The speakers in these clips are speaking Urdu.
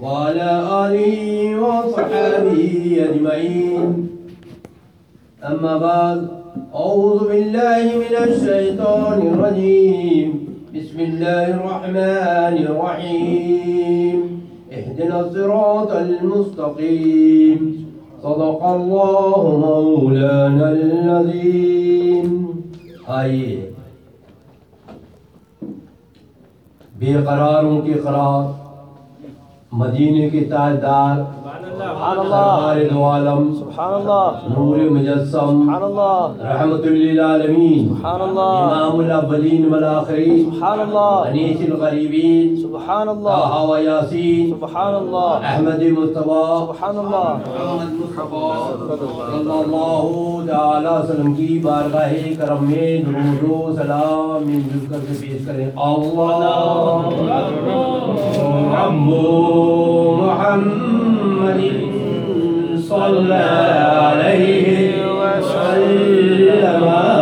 وعلى آله وصحبه أجمعين. أما بعد، أعوذ بالله من الشيطان الرجيم. بسم الله الرحمن الرحيم. اهدنا الصراط المستقيم. صدق الله مولانا العظيم. آئیے بے قراروں کی قرار مدینے کے تاجدار سرکار دو عالم سبحان اللہ. نور مجسم. سبحان اللہ. رحمت للعالمین. سبحان اللہ. امام الاولین والآخرین. سبحان اللہ. انیس الغریبین. سبحان اللہ. طه و یاسین. سبحان اللہ. احمد مصطفیٰ. سبحان اللہ. محمد مصطفیٰ. صلی اللہ تعالی وسلم کی بارگاہ کرم میں درود و سلام مل کر کے پیش کریں. اللہ رب محمد صلى عليه وسلم.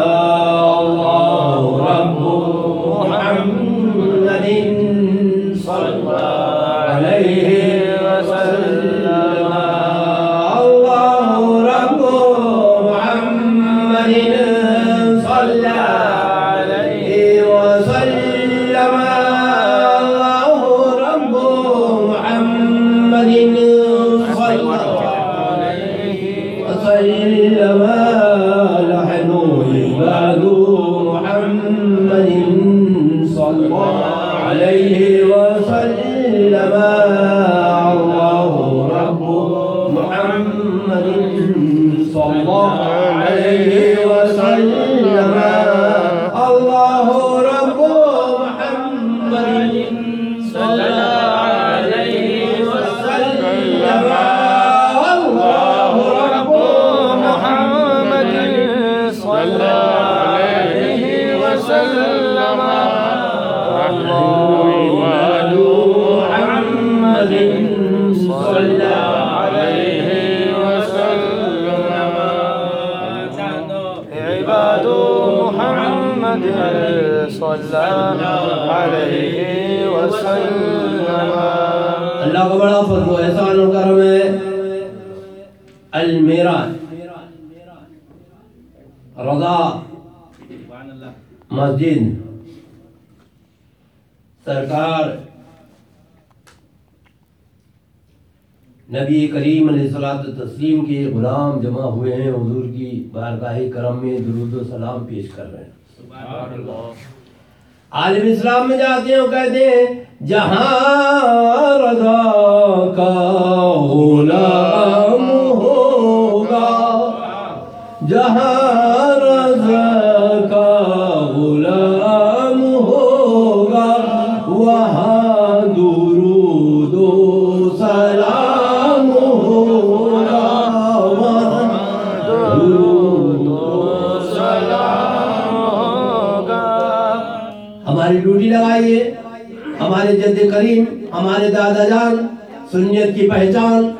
عباد محمد صلى الله عليه بڑا فضل و احسان و کرم ہے المیران رضا، مسجد، سرکار، نبی کریم علیہ الصلوۃ تسلیم کے غلام جمع ہوئے ہیں، حضور کی بارگاہ کرم میں درود و سلام پیش کر رہے ہیں۔ سبحان اللہ۔ عالم اسلام میں جاتے ہیں وہ کہتے ہیں جہاں رضا کا غلام ہوگا جہاں کریم ہمارے دادا جان سنیت کی پہچان،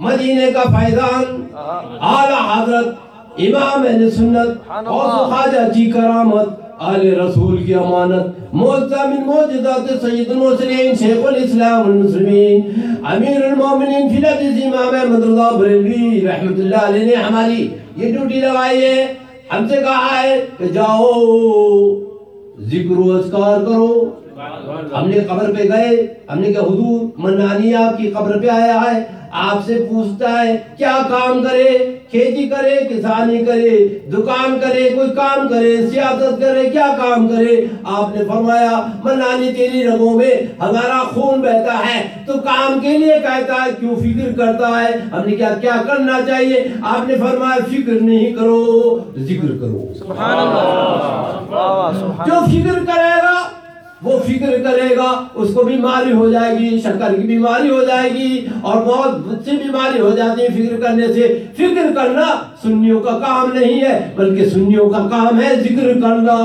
مدینے کا فیضان، اعلی حضرت امام اہل سنت اور خواجہ کی کرامت، آل رسول کی امانت موجزہ من موجزات سید المرسلین، شیخ الاسلام المسلمین، امیر المومنین فی الحدیث امام احمد رضا بریلوی رحمت اللہ علیہ نے ہماری یہ ڈیوٹی لگائی ہے۔ ہم سے کہا ہے کہ جاؤ، ذکر و اذکار کرو ہم نے قبر پہ گئے ہم نے کہا حضور منانی آپ کی قبر پہ آیا ہے آپ سے پوچھتا ہے کیا کام کرے؟ کھیتی کرے کسانی کرے دکان کرے کوئی کام کرے سیاست کرے کیا کام کرے؟ آپ نے فرمایا منانی تیری رگوں میں ہمارا خون بہتا ہے تو کام کے لیے کہتا ہے کیوں فکر کرتا ہے؟ ہم نے کیا کیا کرنا چاہیے؟ آپ نے فرمایا فکر نہیں کرو ذکر کرو۔ سبحان اللہ۔ جو فکر کرے گا وہ فکر کرے گا، اس کو بیماری ہو جائے گی، شکر کی بیماری ہو جائے گی اور بہت سی بیماری ہو جاتی ہے فکر کرنے سے۔ فکر کرنا سنیوں کا کام نہیں ہے، بلکہ سنیوں کا کام ہے ذکر کرنا۔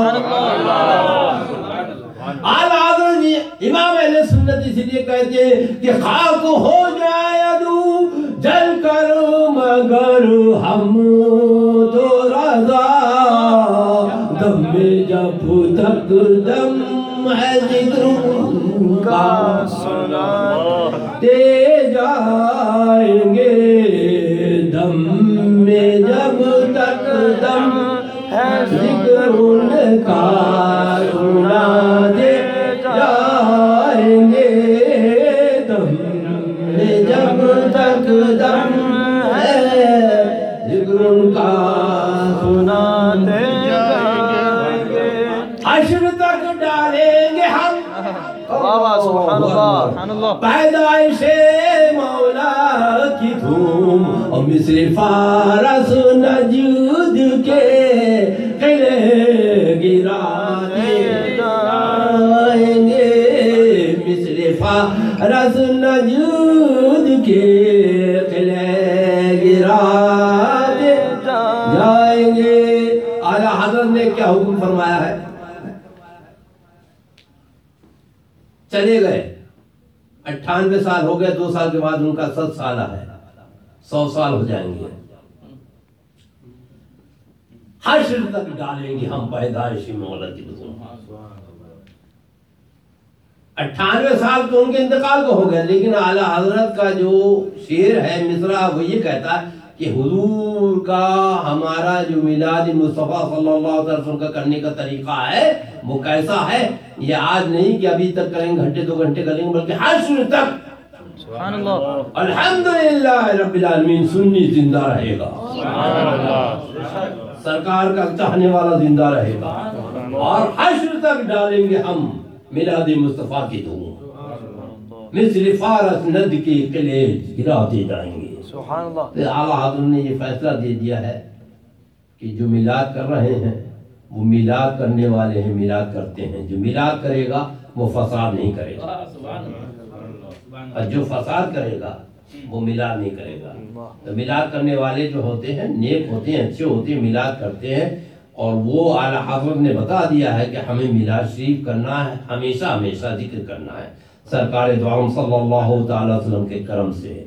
اعلیٰ حضرت امام اہل سنت اس لیے کہتے ہیں کہ خاک ہو جائے ادو، جل کر مگر ہم تو رضا۔ دم جب تک دم ہے ذکر کا تے جائیں گے دم میں جب تک دم ہے ذکر کا پیدائش مولا کی دھوم اور مصر فارس نجود کے قلعے گراتے جائیں گے۔ مصر فارس نجود کے قلعے گراتے جائیں گے۔ اعلیٰ حضرت نے کیا حکم فرمایا ہے؟ چلے گئے۔ اٹھانوے سال ہو گئے، دو سال کے بعد ان کا ست سالہ ہے۔ سو سال ہو جائیں گے۔ حشر تک ڈالیں گے ہم پیدائشی مولت اٹھانوے سال تو ان کے انتقال کو ہو گئے، لیکن اعلیٰ حضرت کا جو شعر ہے مصرا وہ یہ کہتا ہے کہ حضور کا ہمارا جو میلاد مصطفیٰ صلی اللہ علیہ وسلم کا کرنے کا طریقہ ہے وہ کیسا ہے؟ یہ آج نہیں کہ ابھی تک کریں گے گھنٹے دو گھنٹے کریں گے بلکہ حشر تک۔ سبحان اللہ۔ الحمدللہ رب العالمین سنی زندہ رہے گا۔ سرکار کا چاہنے والا زندہ رہے گا۔ اور حشر تک ڈالیں گے ہم میلاد مصطفیٰ کی دھوم مثل فارس ند کے قلعے گراتے جائیں گے۔ سبحان اللہ۔ تو اعلیٰ حضرت نے یہ فیصلہ دے دیا ہے کہ جو میلاد کر رہے ہیں وہ میلاد کرنے والے ہیں میلاد کرتے ہیں۔ جو میلاد کرے گا وہ فساد نہیں کرے گا۔ اور جو فساد کرے گا وہ میلاد نہیں کرے گا۔ تو میلاد کرنے والے جو ہوتے ہیں نیک ہوتے ہیں اچھے ہوتے ہیں میلاد کرتے ہیں۔ اور وہ اعلیٰ حضرت نے بتا دیا ہے کہ ہمیں میلاد شریف کرنا ہے ہمیشہ ہمیشہ ذکر کرنا ہے۔ سرکار دعام صلی اللہ تعالی وسلم کے کرم سے۔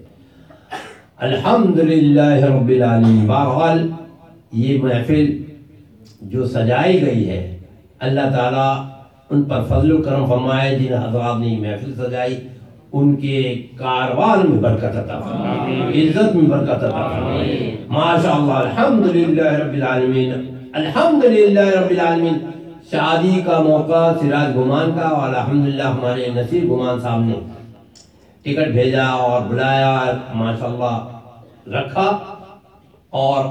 الحمدللہ رب العالمین۔ بہرحال یہ محفل جو سجائی گئی ہے اللہ تعالیٰ ان پر فضل و کرم فرمائے جن حضرات نے محفل سجائی ان کے کاروان میں برکت عطا فرمائے عزت میں برکت عطا فرمائے ماشاء اللہ الحمدللہ رب العالمین۔ الحمدللہ رب العالمین۔ شادی کا موقع سراج گمان کا اور الحمدللہ ہمارے نصیر گمان صاحب نے ٹکٹ بھیجا اور بلایا ماشاءاللہ رکھا اور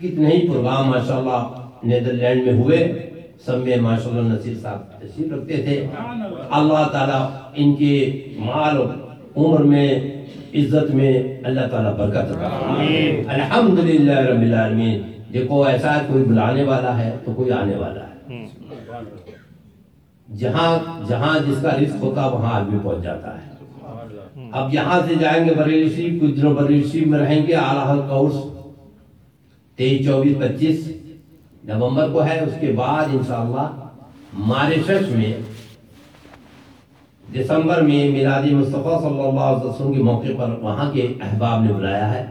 کتنے ہی پروگرام ماشاءاللہ نیدرلینڈ میں ہوئے سب میں ماشاءاللہ نصیر صاحب تشریف رکھتے تھے۔ اللہ تعالیٰ ان کے مال عمر میں عزت میں اللہ تعالیٰ برکت الحمدللہ رب العالمین۔ دیکھو ایسا ہے کوئی بلانے والا ہے تو کوئی آنے والا ہے۔ جہاں جہاں جس کا رزق ہوتا وہاں آدمی پہنچ جاتا ہے۔ اب یہاں سے جائیں گے بریلی شریف، کچھ دنوں بریلی شریف میں رہیں گے، اعلیٰ کورس تیئیس، چوبیس، پچیس نومبر کو ہے، اس کے بعد انشاءاللہ ماریشس میں دسمبر میں میلادی مصطفیٰ صلی اللہ علیہ وسلم کے موقع پر وہاں کے احباب نے بلایا ہے۔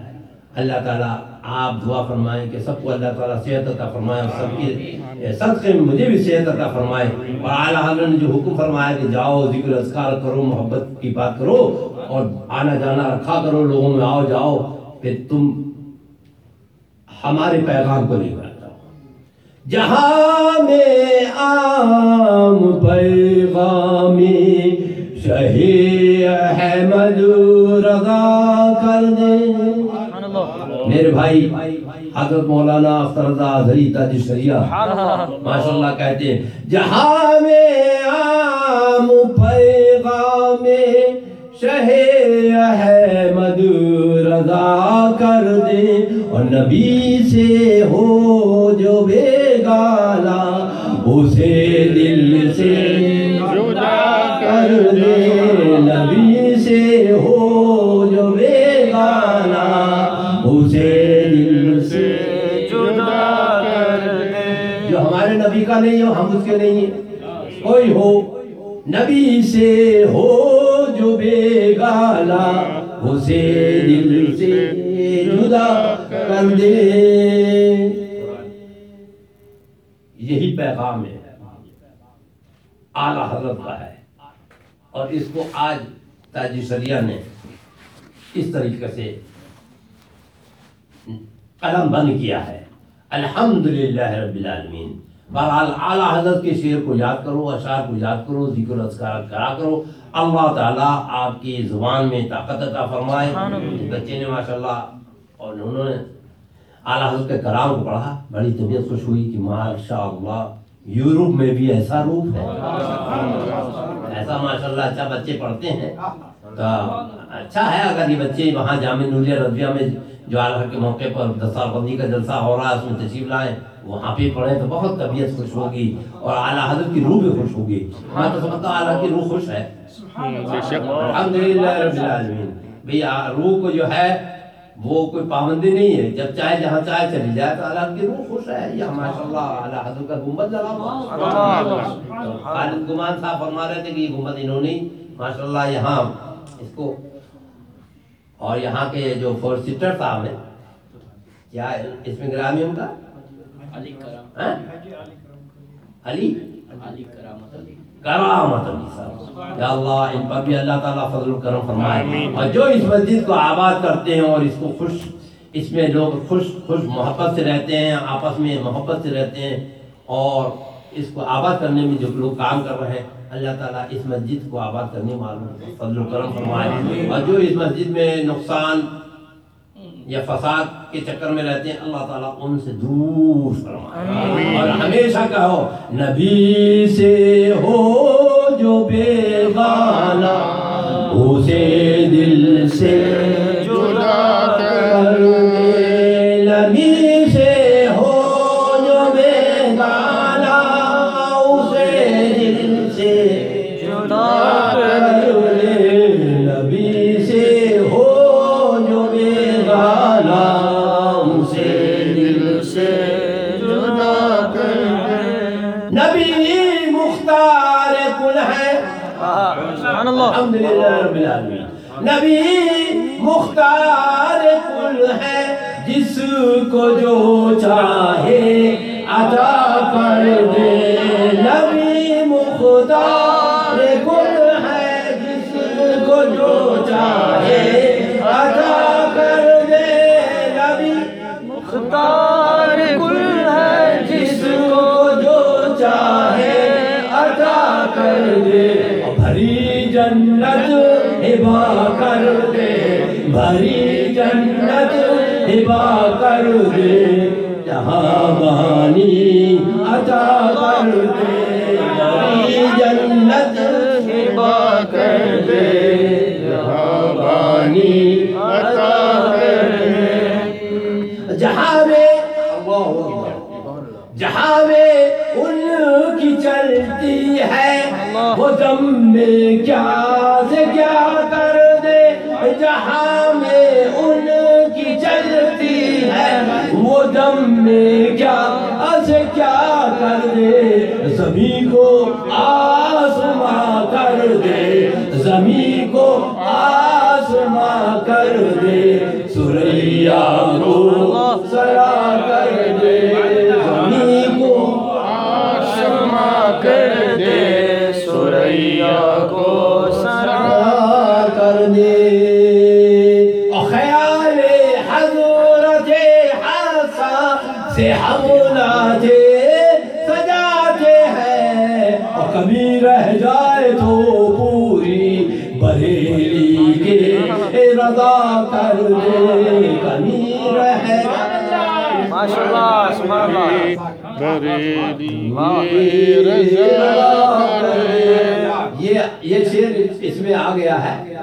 اللہ تعالیٰ آپ دعا فرمائیں کہ سب کو اللہ تعالیٰ صحت عطا فرمائے اور سب کے صدقے میں مجھے بھی صحت عطا فرمائے۔ اور اعلیٰ حضرت نے جو حکم فرمایا کہ جاؤ، ذکر اذکار کرو، محبت کی بات کرو اور آنا جانا رکھا کرو، لوگوں میں آؤ جاؤ کہ تم ہمارے پیغام کو لے کر جاؤ جہاں میں عام پیغامی شہی احمد رضا کر دے۔ میرے بھائی، حضرت مولانا اختر رضا ازہری تاج شریعہ، ماشاءاللہ کہتے ہیں، جہاں میں عام پیغام شہ احمد رضا کر دے اور نبی سے ہو جو بیگانا اسے دل سے جدا کر دے۔ نبی سے ہو جو بیگانا اسے دل سے جدا کر دے۔ جو ہمارے نبی کا نہیں ہو، ہم اس کے نہیں۔ ہیں کوئی ہو۔ نبی سے ہو جو بیگانا اسے دل سے جدا کر دے۔ یہی پیغام ہے۔ اعلیٰ حضرت کا ہے۔ اور اس کو آج تاجی شریعہ نے اس طریقے سے قلم بند کیا ہے۔ الحمدللہ رب العالمین۔ بہرحال اعلیٰ حضرت کے شعر کو یاد کرو اشعار کو یاد کرو ذکر و اذکارات کرا کرو۔ اللہ تعالیٰ آپ کی زبان میں طاقت عطا فرمائے۔ بچے نے ماشاءاللہ اور انہوں نے اعلیٰ حضرت کے کلام کو پڑھا بڑی طبیعت خوش ہوئی کہ ماشاء اللہ یورپ میں بھی ایسا روپ ہے۔ ایسا ماشاءاللہ اچھا بچے پڑھتے ہیں۔ تو اچھا ہے اگر یہ بچے وہاں جامع نوریہ رضویہ میں جو اعلیٰ کے موقع پر دستار بندی کا جلسہ ہو رہا ہے اس میں تشریف لائیں۔ وہاں پہ پڑھیں تو بہت طبیعت خوش ہوگی اور اعلیٰ حضرت کی روح بھی خوش ہوگی۔ میں تو سمجھتا ہوں اعلیٰ کی روح خوش ہے۔ الحمدللہ رب العالمین۔ بھئی روح کو جو ہے وہ کوئی پابندی نہیں ہے۔ جب چاہے جہاں چاہے چلی جائے تو اللہ کی روح خوش ہے۔ یہ ماشاءاللہ اللہ حضرت کا گنبد لگا۔ خالد گمان صاحب فرما رہے تھے کہ یہ گنبد انہوں نے ماشاءاللہ یہاں اس کو اور یہاں کے جو فور سیٹر صاحب ہیں کیا اس میں گرامی ان کا؟ علی کرام ہاں؟ علی؟ علی کرامت علی. کرامت علی صاحب. یا اللہ ان پر بھی اللہ تعالیٰ فضل و کرم فرمائے. اور جو اس مسجد کو آباد کرتے ہیں اور اس کو خوش اس میں لوگ خوش خوش محبت سے رہتے ہیں آپس میں محبت سے رہتے ہیں اور اس کو آباد کرنے میں جو لوگ کام کر رہے ہیں اللہ تعالیٰ اس مسجد کو آباد کرنے معلوم فضل و کرم فرمائے. اور جو اس مسجد میں نقصان یا فساد کے چکر میں رہتے ہیں اللہ تعالیٰ ان سے دور فرمائے۔ اور ہمیشہ کہو نبی سے ہو جو بیگانہ اسے دل سے بھری جنت ہبا کر دے جہاں بانی عطا کر دے۔ بھری جنت ہبا کر دے جہاں بانی عطا کر دے۔ جہاں میں جہاں میں ان کی چلتی ہے وہ دم میں کیا کو آسماں کر دے زمین کو آسماں کر دے سریا کو یہ یہ شعر اس میں آ گیا ہے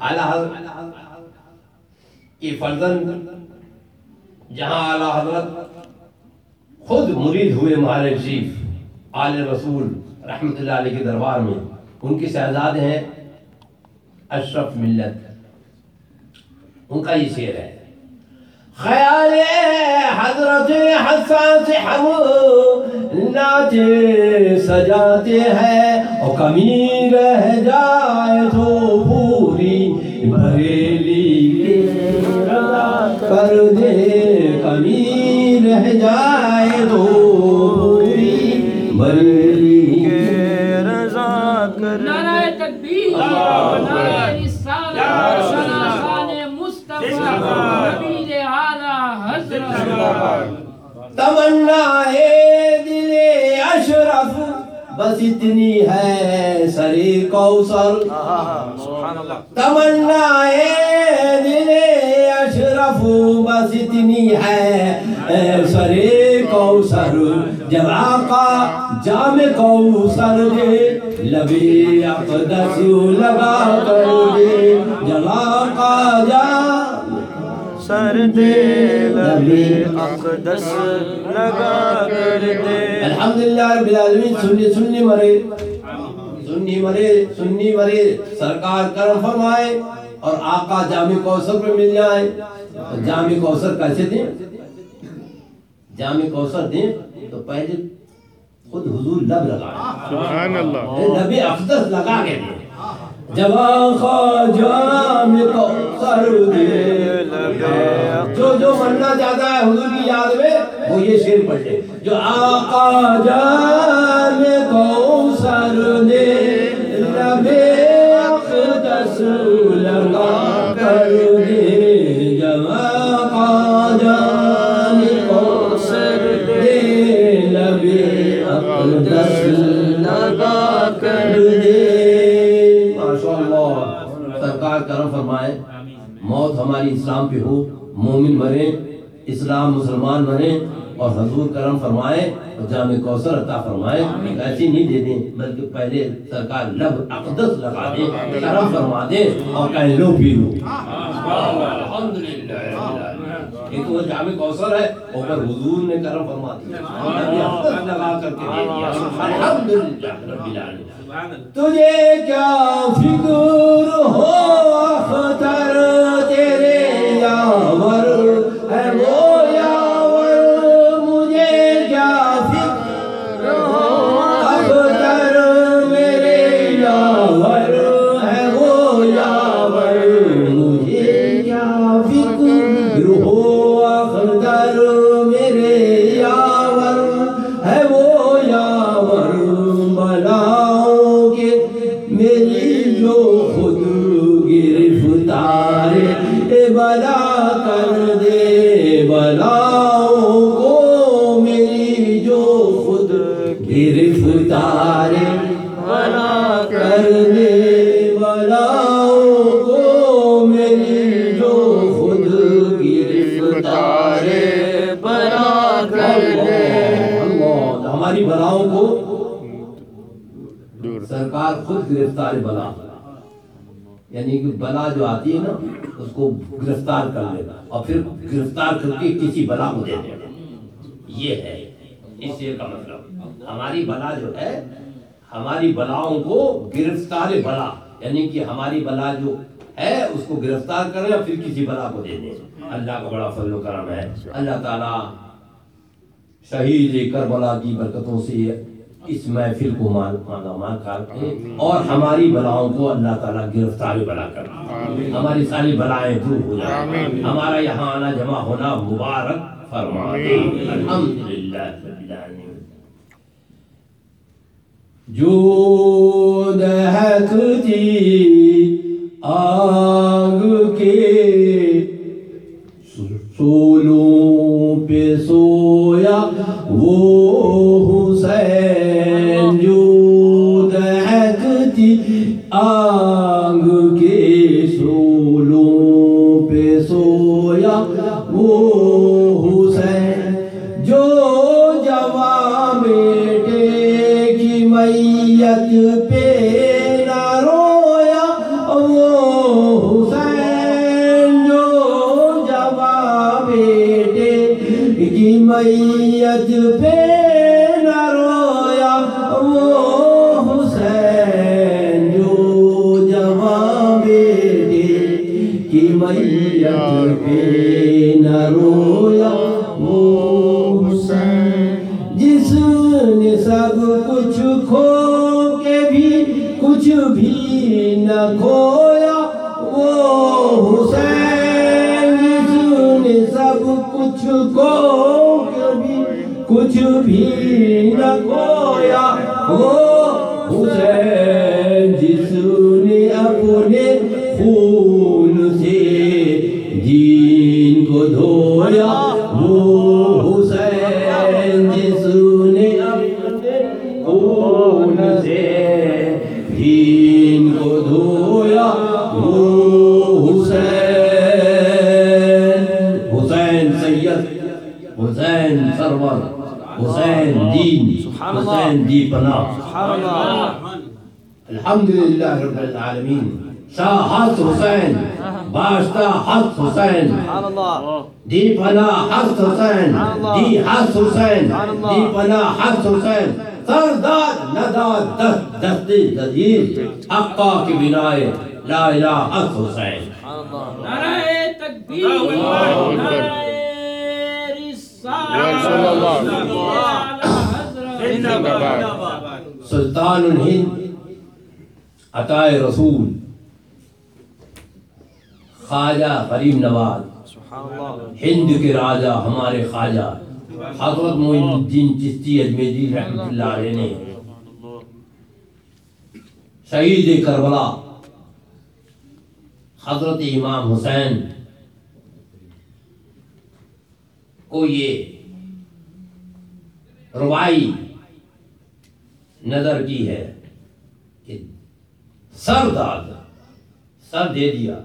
اعلیٰ فرزند جہاں اعلیٰ حضرت خود مرید ہوئے مہار شریف آل رسول رحمت اللہ علیہ کے دربار میں ان کے شہزاد ہیں اشرف ملت۔ ان کا یہ شعر ہے خیال حضرت حسان سے ہم ناچے سجاتے ہیں اور کمی رہ جائے تو پوری بریلی کے رضا کر دے کمی رہ جائے تو پوری بریلی کے رضا کر نعرہ دے تکبیر نعرہ رسالت شان مصطفیٰ نبی تمنا ہے دل اشرف بس اتنی ہے سری کوثر۔ سبحان اللہ۔ تمنا ہے دل اشرف بس اتنی ہے سری کوثر۔ جب آقا جام کوثر دے لبی اقدس لگا کر دے۔ جب آقا جام سر دے لبی اقدس لگا کر دے۔ الحمدللہ رب العالمین سنی سنی مرے۔ سنی مرے سنی مرے۔ سرکار کرم فرمائے اور آقا جامع کوثر پہ مل جائے۔ جامع کوثر کیسے دیں؟ جامع کوثر دیں تو پہلے خود حضور لب لگائیں سبحان اللہ۔ نبی افضل لگا کے دیں۔ جب آقا جامع کوثر دے۔ جو جو مرنا چاہتا ہے حضور کی یاد میں، وہ یہ شیر پڑھ لے۔ جو آقا جان کوثر دے۔ سرکار کرم فرمائے۔ موت ہماری اسلام پہ ہو۔ مومن مرے اسلام مسلمان مرے اور حضور کرم فرمائے اور جامع کوثر عطا فرمائے۔ ایسی نہیں دے دیں بلکہ پہلے سرکار لب اقدس لگا دیں کرم فرما دیں اور کہیں لو پی لو۔ ایک وہ جامع کوثر ہے اوپر حضور نے کرم فرما دیا۔ لگا کر کے دے دیا الحمدللہ رب العالمین تجھے کیا فکر ہو اختر تیرے یاور خود گرفتار بلا۔ یعنی کہ بلا جو آتی ہے نا، اس کو گرفتار کر لینا۔ اور پھر گرفتار کر کے کسی بلا کو دے دینا۔ یہ ہے۔ اس شعر کا مطلب۔ ہماری بلا جو ہے، ہماری بلاؤں کو گرفتار بلا۔ یعنی کہ ہماری بلا جو ہے، اس کو گرفتار کریں اور پھر کسی بلا کو دے دیں۔ اللہ کا بڑا فضل و کرم ہے۔ اللہ تعالیٰ شہید کربلا کی برکتوں سے اس محفل کو مان کر کے اور ہماری بلاؤں کو اللہ تعالیٰ گرفتار بلا کر۔ ہماری ساری بلائیں دور ہو جائیں۔ ہمارا یہاں آنا جمع ہونا مبارک فرما دے۔ الحمدللہ رب العالمین۔ جو دہکتی آگ کے سولوں آگ کو دی حسن حسین دی پناہ حسن حسین سرداد نداد دست دستی جدید حقا کی بنائے لا الہ حسن حسین۔ نعرہ تکبیر نعرہ اللہ۔ رسالت سلطان الہند عطائے رسول خواجہ غریب نواز سبحان اللہ. ہند کے راجہ ہمارے خواجہ۔ حضرت معین الدین چشتی اجمیری رحمۃ اللہ علیہ نے شہید کربلا حضرت امام حسین کو یہ روائی نظر کی ہے کہ سر داد، سر دے دیا۔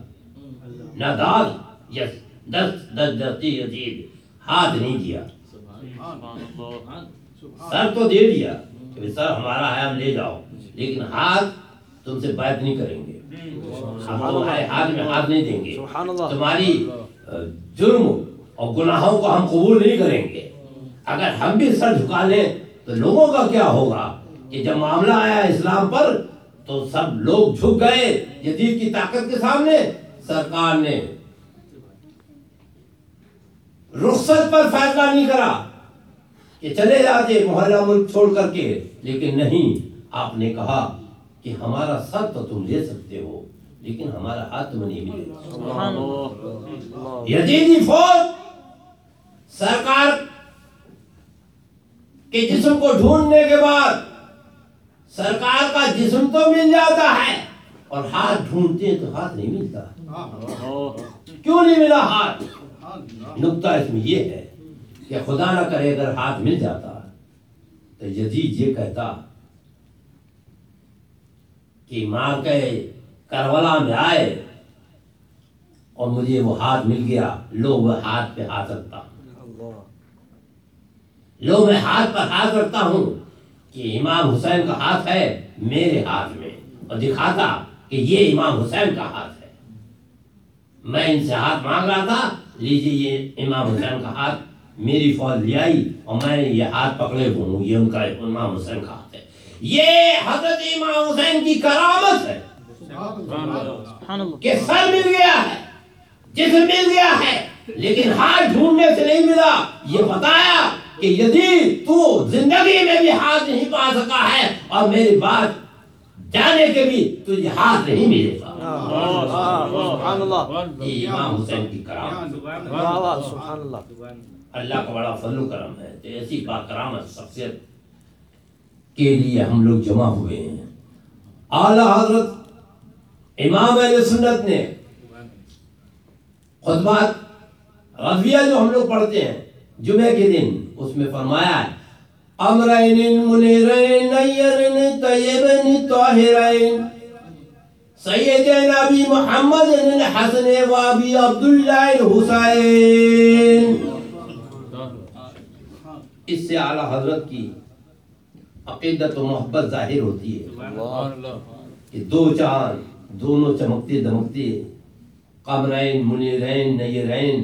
نہ داد، یس دس دس دستی، یزید، ہاتھ نہیں دیا۔ سر تو دے دیا کہ سر ہمارا ہے ہم لے جاؤ۔ لیکن ہاتھ تم سے بات نہیں کریں گے۔ ہم تمہارے ہاتھ میں ہاتھ نہیں دیں گے۔ تمہاری جرم اور گناہوں کو ہم قبول نہیں کریں گے۔ اگر ہم بھی سر جھکا لیں تو لوگوں کا کیا ہوگا؟ کہ جب معاملہ آیا اسلام پر تو سب لوگ جھک گئے۔ یزید کی طاقت کے سامنے سرکار نے رخصت پر فیصلہ نہیں کرا۔ کہ چلے جاتے محلہ ملک چھوڑ کر کے۔ لیکن نہیں آپ نے کہا کہ ہمارا سر تو تم لے سکتے ہو لیکن ہمارا ہاتھ تمہیں نہیں ملے۔ گا سبحان اللہ۔ یزیدی فوج سرکار کے جسم کو ڈھونڈنے کے بعد سرکار کا جسم تو مل جاتا ہے اور ہاتھ ڈھونڈتے ہیں تو ہاتھ نہیں ملتا۔ کیوں نہیں ملا ہاتھ؟ نقطہ اس میں یہ ہے کہ خدا نہ کرے اگر ہاتھ مل جاتا تو یزید یہ کہتا کہ مار کے کربلا میں آئے اور مجھے وہ ہاتھ مل گیا لو وہ ہاتھ پہ ہاتھ رکھتا۔ ہوں لو میں ہاتھ پر ہاتھ رکھتا ہوں کہ امام حسین کا ہاتھ ہے میرے ہاتھ میں۔ اور دکھاتا کہ یہ امام حسین کا ہاتھ ہے۔ میں ان سے ہاتھ مانگ رہا تھا، لیجیے یہ امام حسین کا ہاتھ۔ میری فوج لے آئی اور میں یہ ہاتھ پکڑے ہوں یہ ان کا امام حسین کا ہاتھ ہے۔ یہ حضرت امام حسین کی کرامت ہے۔ کہ سر مل گیا ہے جسم مل گیا ہے لیکن ہاتھ ڈھونڈنے سے نہیں ملا۔ یہ بتایا کہ یزید تو زندگی میں بھی ہاتھ نہیں پا سکا ہے اور میری بات جانے کے بھی تجھے ہاتھ نہیں ملے گا۔ سبحان اللہ۔ یہ امام حسین کی کرامت سبحان اللہ۔ اللہ کا بڑا فضل و کرم ہے تو ایسی با کرامت شخصیت کے لیے ہم لوگ جمع ہوئے ہیں۔ اعلی حضرت امام اہل سنت نے خطبات غزویہ جو ہم لوگ پڑھتے ہیں جمعہ کے دن، اس میں فرمایا ہے، امرین منیرین نیرین طیبین طاہرین سید نبی محمد الحسن و ابی عبداللہ الحسین۔ اس سے اعلی حضرت کی عقیدت و محبت ظاہر ہوتی ہے۔ کہ دو چاند دونوں چمکتے دمکتے قمرین منیرین نیرین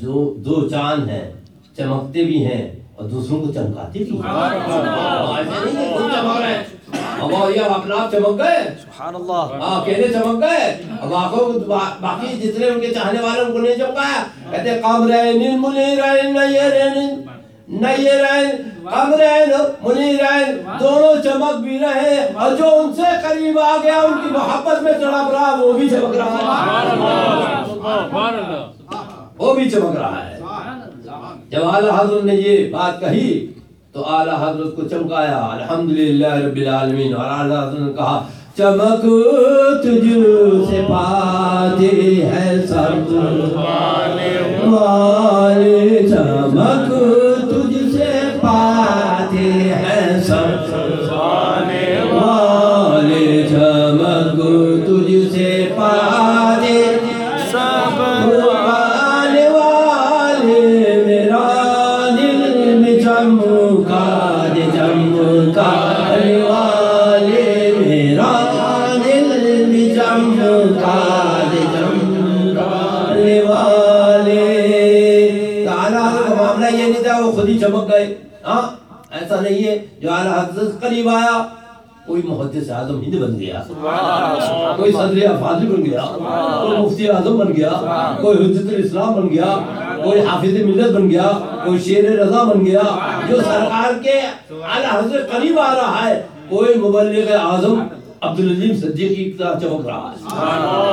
جو دو چاند ہیں چمکتے بھی ہیں اور دوسروں کو چمکاتے بھی ہیں۔ اب یہ اپنا آپ چمک گئے؟ سبحان اللہ ہاں اکیلے چمک گئے؟ اب آنکھوں کو با- باقی جتنے ان کے چاہنے والے ان کو نہیں چمکایا؟ کہتے قمرین منیرین نیرین۔ نیرین قمرین منیرین دونوں چمک بھی رہے اور جو ان سے قریب آ گیا ان کی محبت میں تڑپ رہا وہ بھی چمک رہا ہے۔ وہ بھی چمک رہا ہے۔ جب اعلیٰ حضرت نے یہ بات کہی تو اعلیٰ حضرت کو چمکایا الحمدللہ رب العالمین۔ اور اعلیٰ حضرت نے کہا چمک تجھ سے پاتے ہے سب۔ والے چمک۔ گئے ہاں؟ ایسا نہیں ہے جو اعلیٰ حضرت قریب آیا کوئی محدث اعظم ہند بن گیا۔ کوئی صدر افاظی بن گیا۔ کوئی مفتی اعظم بن گیا۔ کوئی حجت الاسلام بن گیا۔ کوئی حافظ ملت بن گیا۔ کوئی شیر رضا بن گیا۔ جو سرکار کے اعلیٰ حضرت قریب آ رہا ہے کوئی مبلغ اعظم عبدالعظیم صدیقی کی طرح چمک رہا ہے۔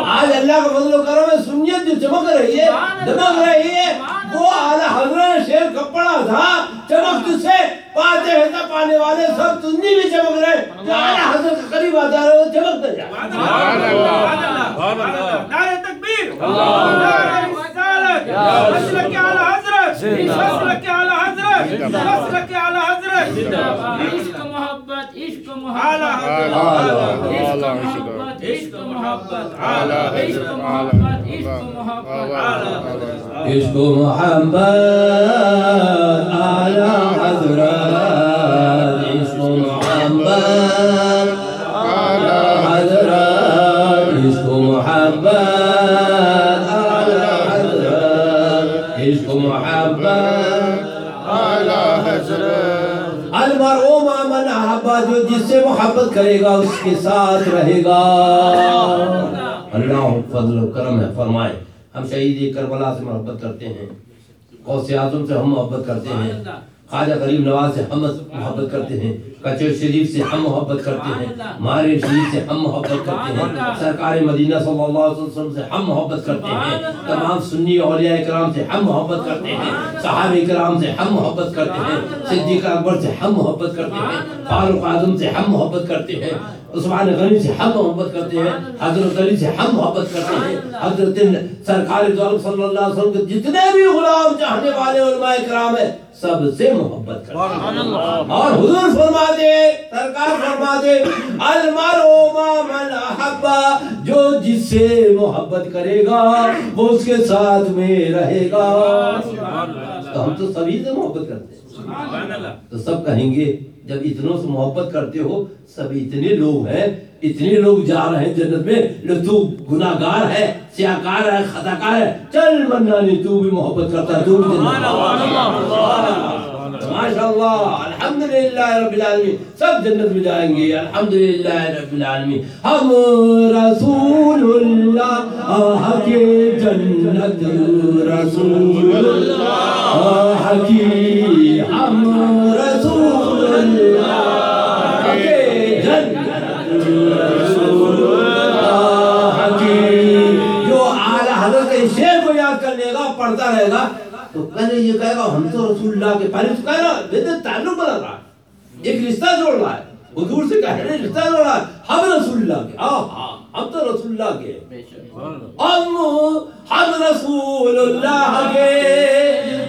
آج اللہ کا فضل و کرم ہے سنیت جو چمک رہی ہے دمک رہی ہے وہ اعلیٰ حضرت شیر کپڑا تھا چمک تجھ سے پاتے ہیں پانے والے سب تنی بھی چمک رہے جو اعلیٰ حضرت کے قریب آتا ہے وہ چمکتا جائے نعرہ تکبیر نعرہ رسالت کے اعلی حضرت کے اعلی حضرت حضرت! عشق محبت عشق محبت۔ عشق محبت عشق محبت۔ عشق محبت عشق محبت۔ کرے گا اس کے ساتھ رہے گا۔ اللہ فضل و کرم ہے فرمائے۔ ہم شہید کربلا سے محبت کرتے ہیں غوث اعظم سے ہم محبت کرتے ہیں۔ خواجہ غریب نواز سے ہم محبت کرتے ہیں، کچر شریف سے ہم محبت کرتے ہیں، مارے شریف سے ہم محبت کرتے ہیں، سرکار مدینہ صلی اللہ علیہ وسلم سے ہم محبت کرتے ہیں، تمام سنی اولیاء کرام سے ہم محبت کرتے ہیں، صحابہ کرام سے ہم محبت کرتے ہیں، صدیق اکبر سے ہم محبت کرتے ہیں، فاروق اعظم سے ہم محبت کرتے ہیں عثمان غنی سے ہم محبت کرتے ہیں حضرت علی سے ہم محبت کرتے ہیں۔ حضرت سرکار دو عالم صلی اللہ علیہ وسلم کے جتنے بھی غلام چاہنے والے علماء کرام ہیں سب سے محبت کرتے ہیں۔ اور حضور فرما دے سرکار فرما دے المرء ما من احبا جو جس سے محبت کرے گا وہ اس کے ساتھ میں رہے گا۔ تو ہم تو سبھی سے محبت کرتے ہیں۔ تو سب کہیں گے جب اتنوں سے محبت کرتے ہو سب اتنے لوگ ہیں اتنے لوگ جا رہے ہیں جنت میں لو تو گناہگار ہے سیاکار ہے خطاکار ہے۔ چل منانی تو بھی محبت کرتا ہے تو بھی جنت ماشاء اللہ الحمدللہ رب العالمین۔ سب جنت میں جائیں گے الحمدللہ رب العالمین۔ ہم رسول اللہ کے جنت رسول اللہ کی پڑھتا رہے گا تو پہلے یہ کہے گا ہم تو رسول اللہ کے پہلے تو کہہ رہا ہے تعلق بنا رہا ہے ایک رشتہ جوڑ رہا ہے حضور سے کہہ رہے ہیں رشتہ جوڑ رہا ہے ہم رسول اللہ کے ہاں ہاں ہم تو رسول اللہ کے ہم ہم رسول اللہ کے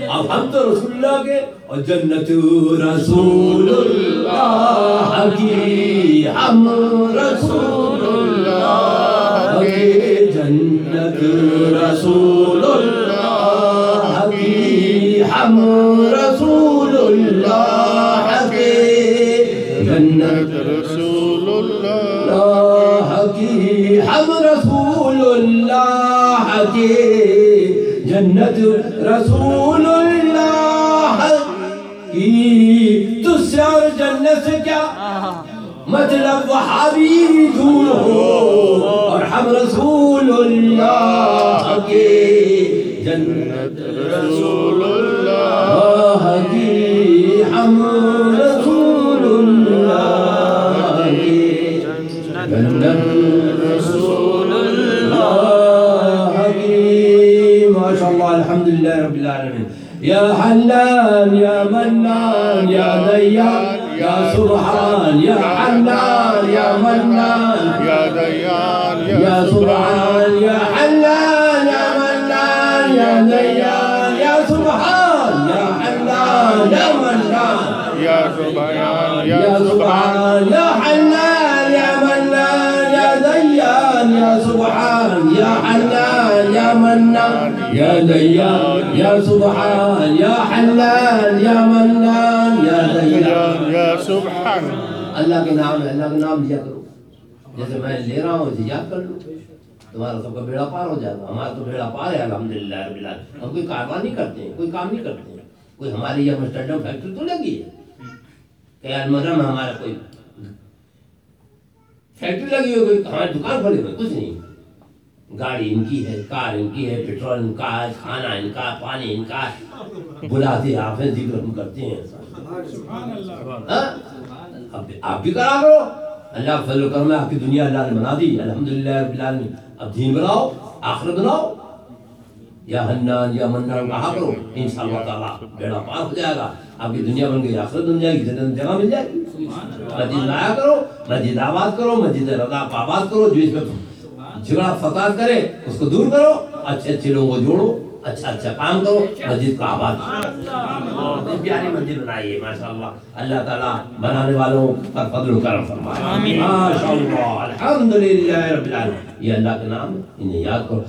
اب ہم تو رسول اللہ کے اور جنت رسول اللہ کی ہم رسول اللہ کے جنت رسول اللہ ہم رسول اللہ کے جنت رسول اللہ کی، ہم رسول اللہ کے جنت رسول اللہ کی۔ تجھ سے اور جنت سے کیا؟ مطلب وہابی دور ہو، اور ہم رسول اللہ کے جنت رسول اللہ رب العالمين يا حنان يا منان يا ديان يا سبحان يا حنان يا منان. يا ديان يا سبحان يا ديان يا سبحان يا حنان يا منان يا ديان. يا سبحان. اللہ کے نام ہے اللہ کا نام لیا کرو۔ جیسے میں لے رہا ہوں اسے یاد کر لو۔ تمہارا سب کا بیڑا پار ہو جائے گا ہمارا تو بیڑا پار ہے الحمدللہ رب العالمین۔ ہم کوئی کارواں نہیں کرتے ہیں کوئی کام نہیں کرتے ہیں۔ کوئی ہمارے یہاں مسٹرڈم فیکٹری تو لگی ہے۔ کہ المرم ہمارا کوئی فیکٹری لگی ہو کوئی ہماری دکان کھولی ہوئی کچھ نہیں۔ گاڑی ان کی ہے، کار ان کی ہے پیٹرول ان کا ہے، کھانا ان کا پانی ان کا ہے۔ بلاتے آپ ہیں، ذکر ہم کرتے ہیں۔ ہاں؟ اب آپ بھی کرا کرو۔ اللہ فضل و کرم ہے، آپ کی دنیا اللہ نے بنا دی۔ الحمدللہ رب العالمین۔ اب دین بناؤ، آخرت بناؤ۔ یا حنان، یا منان کہا کرو۔ انشاءاللہ تعالی بیڑا پار ہو جائے گا۔ آپ کی دنیا بن گئی، آخرت بن جائے گی، جنت جگہ مل جائے گی۔ مسجد لایا کرو، مسجد آباد کرو، مسجد رضا آباد کرو، جو اس میں جھگڑا فساد کرے اس کو دور کرو اچھے اچھے لوگوں کو جوڑو اچھا اچھا کام کرو مسجد کو آباد پیاری مسجد بنائی ہے ماشاءاللہ اللہ تعالیٰ بنانے والوں پر فضل و کرم فرمائے رب العالمین یہ اللہ کے نام انہیں یاد کرو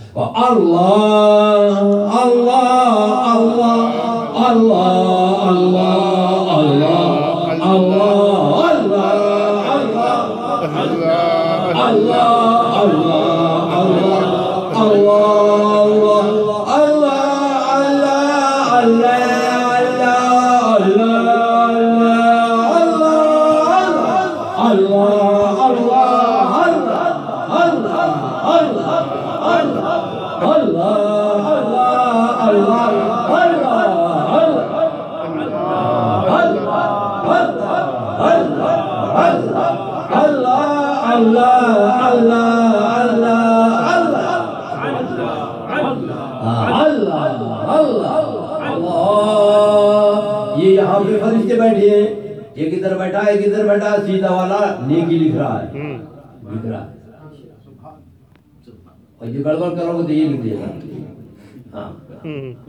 اللہ اللہ اللہ اللہ اللہ اللہ اللہ اللہ اللہ اللہ اللہ ہے سیدھا والا نیکی لکھ رہا ہے لکھ رہا ہے اور یہ گڑبڑ کرو گے تو یہ لکھ دے گا ہاں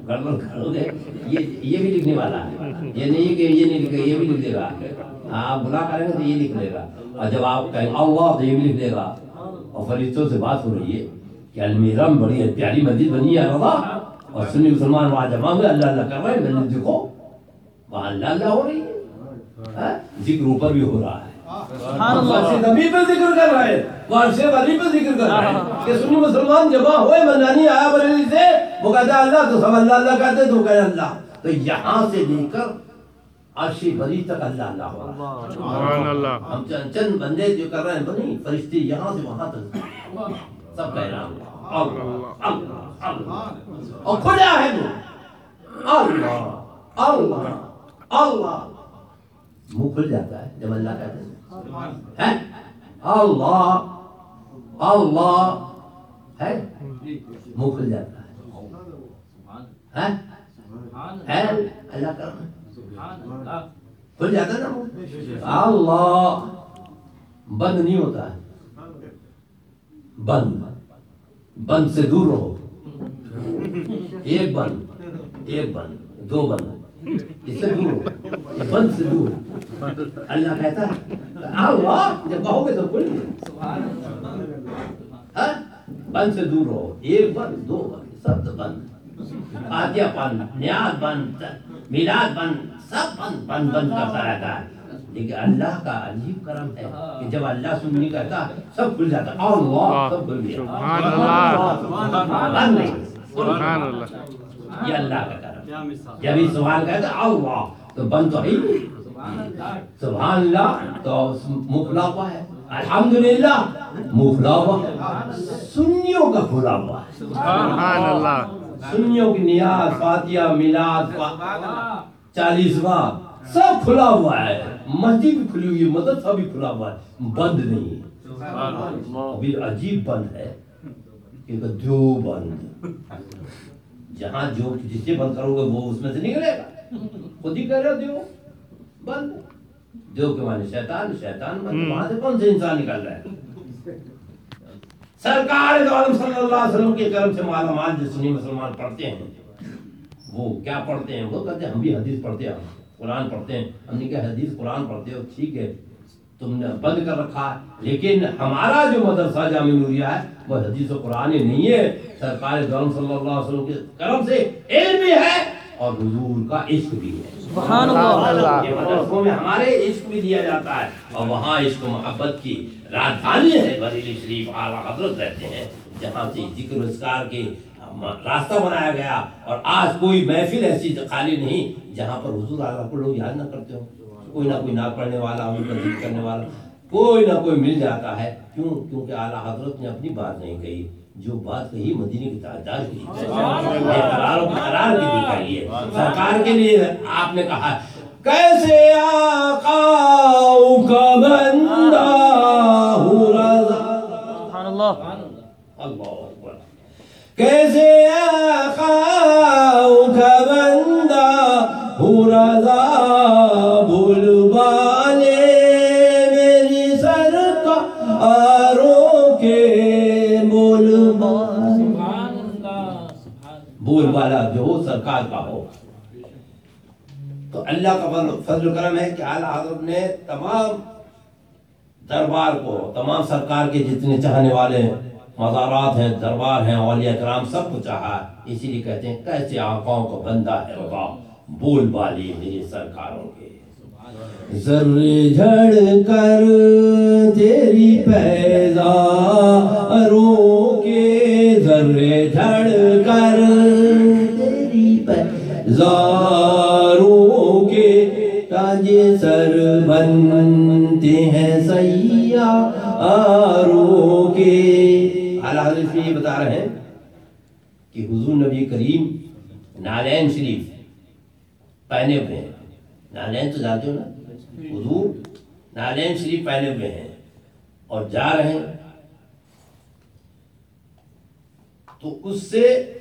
گڑبڑ کرو گے یہ یہ بھی لکھنے والا ہے یہ نہیں کہ یہ نہیں لکھے یہ بھی لکھ دے گا آپ بلا کریں گے تو یہ لکھ لے گا اور جب آپ کہیں اللہ تو یہ بھی لکھ دے گا اور فرشتوں سے بات ہو رہی ہے کہ المیرا میں بڑی پیاری مسجد بنی ہے رضا اور سنی مسلمان وہاں جمع ہوئے اللہ اللہ کر رہے ہیں مسجد دیکھو وہاں اللہ اللہ ہو رہی ہے؟ ذکر اوپر بھی ہو رہا ہے۔ نبی پہ ذکر کر رہا ہے وارشد علی پہ ذکر کر رہا ہے کہ سنی مسلمان جمع ہوئے منانی آیا بریلی سے وہ کہتا ہے اللہ تو سب اللہ اللہ کہتے تو کہے اللہ۔ تو یہاں سے لے کر عرشی بری تک اللہ اللہ ہو رہا ہے۔ سبحان اللہ۔ ہم چند چند بندے جو کر رہے ہیں بنی فرشتے یہاں سے وہاں تک۔ سب کہہ رہا ہوں۔ اللہ اللہ اللہ۔ اور کھلا ہے وہ۔ اللہ اللہ اللہ۔ منہ کھل جاتا ہے جب اللہ کہتے ہیں۔ اللہ اللہ ہے منہ کھل جاتا ہے۔ اللہ کرنا کھل جاتا ہے نا اللہ، بند نہیں ہوتا ہے۔ بند۔ بند سے دور رہو۔ ایک بند ایک بند، دو بند۔ اس سے دور رہو بند سے دور اللہ۔ کہتا ہے اللہ۔ جب کہو گے تو کھل؟ بند سے دور رہو ایک بند دو بند سب بند بند نیاز بند میلاد بند سب بند بند بند کرتا رہتا ہے لیکن اللہ کا عجیب کرم ہے کہ جب اللہ سننی کہتا سب کھل جاتا اللہ سب کھل گیا سبحان اللہ۔ سبحان اللہ۔ یہ اللہ کا جب یہ سبحان کہتا اللہ۔ تو بند تو ہے۔ ہی نہیں۔ سبحان اللہ تو ہوا ہے۔ الحمدللہ ہوا ہے۔ سنیوں کا کھلا ہوا ہے۔ سبحان اللہ۔ سنیوں کی نیاز فاتحہ میلاد چالیسواں سب کھلا ہوا ہے۔ مسجد بھی کھلی ہوئی ہے مدرسہ بھی کھلا ہوا ہے۔ بند نہیں ہے۔ ابھی عجیب بند ہے کہ جو بند۔ جہاں جو جسے بند کرو گے وہ اس میں سے نکلے گا۔ خود ہی کہہ رہے ہو دیو بند۔ دیو کے معنی شیطان شیطان وہاں سے کون سے انسان نکل رہا ہے؟ سرکار دو عالم صلی اللہ علیہ وسلم کے کرم سے مالا مال جو سنی مسلمان پڑھتے ہیں وہ کیا پڑھتے ہیں؟ وہ کہتے ہیں ہم بھی حدیث پڑھتے ہیں قرآن پڑھتے ہیں۔ ہم نے کہا حدیث قرآن پڑھتے ہو ٹھیک ہے تم نے بند کر رکھا لیکن ہمارا جو مدرسہ جامع نوریہ ہے وہ حدیث و قرآن ہی نہیں ہے۔ سرکار دو عالم صلی اللہ علیہ وسلم کے کرم سے علم بھی ہے اور حضور کا عشق بھی ہے۔ سبحان اللہ۔ یہ مدرسوں میں ہمارے عشق بھی دیا جاتا ہے اور وہاں عشق و محبت کی راجدھانی ہے۔ بریلی شریف اعلیٰ حضرت رہتے ہیں جہاں سے ذکر و اذکار کے راستہ بنایا گیا۔ اور آج کوئی محفل ایسی خالی نہیں جہاں پر حضور اعلیٰ کو لوگ یاد نہ کرتے ہو کوئی نہ کوئی نہ پڑھنے والا ان کا ذکر کرنے والا کوئی نہ کوئی مل جاتا ہے۔ کیوں؟ کیونکہ اعلیٰ حضرت نے اپنی بات نہیں کہی۔ جو بات کہی مدینے کی تعداد کی قرار قرار کی بھی کہی ہے۔ سرکار کے لیے آپ نے کہا کیسے آقا کا بندہ ہوں رضا؟ سبحان اللہ۔ اللہ اکبر۔ کیسے آقا کا بندہ جو کا ہو تو اللہ کا فضل- و کرم ہے کہ اعلیٰ حضرت نے تمام دربار کو، تمام سرکار کے جتنے چاہنے والے مزارات ہیں، دربار ہیں، اولیاء کرام سب کو چاہا۔ اسی لیے کہتے ہیں، کیسے آنکھوں کا بندہ ہے رضا بول بالی میرے سرکاروں کے۔ ذرے جھڑ کر تیری پیزاروں کے سیاروں اعلیٰ حضرت یہ بتا رہے ہیں کہ حضور نبی کریم نالین شریف پہنے ہوئے ہیں۔ نالین تو جانتے ہو نا؟ حضور نالین شریف پہنے ہوئے ہیں اور جا رہے ہیں۔ تو اس سے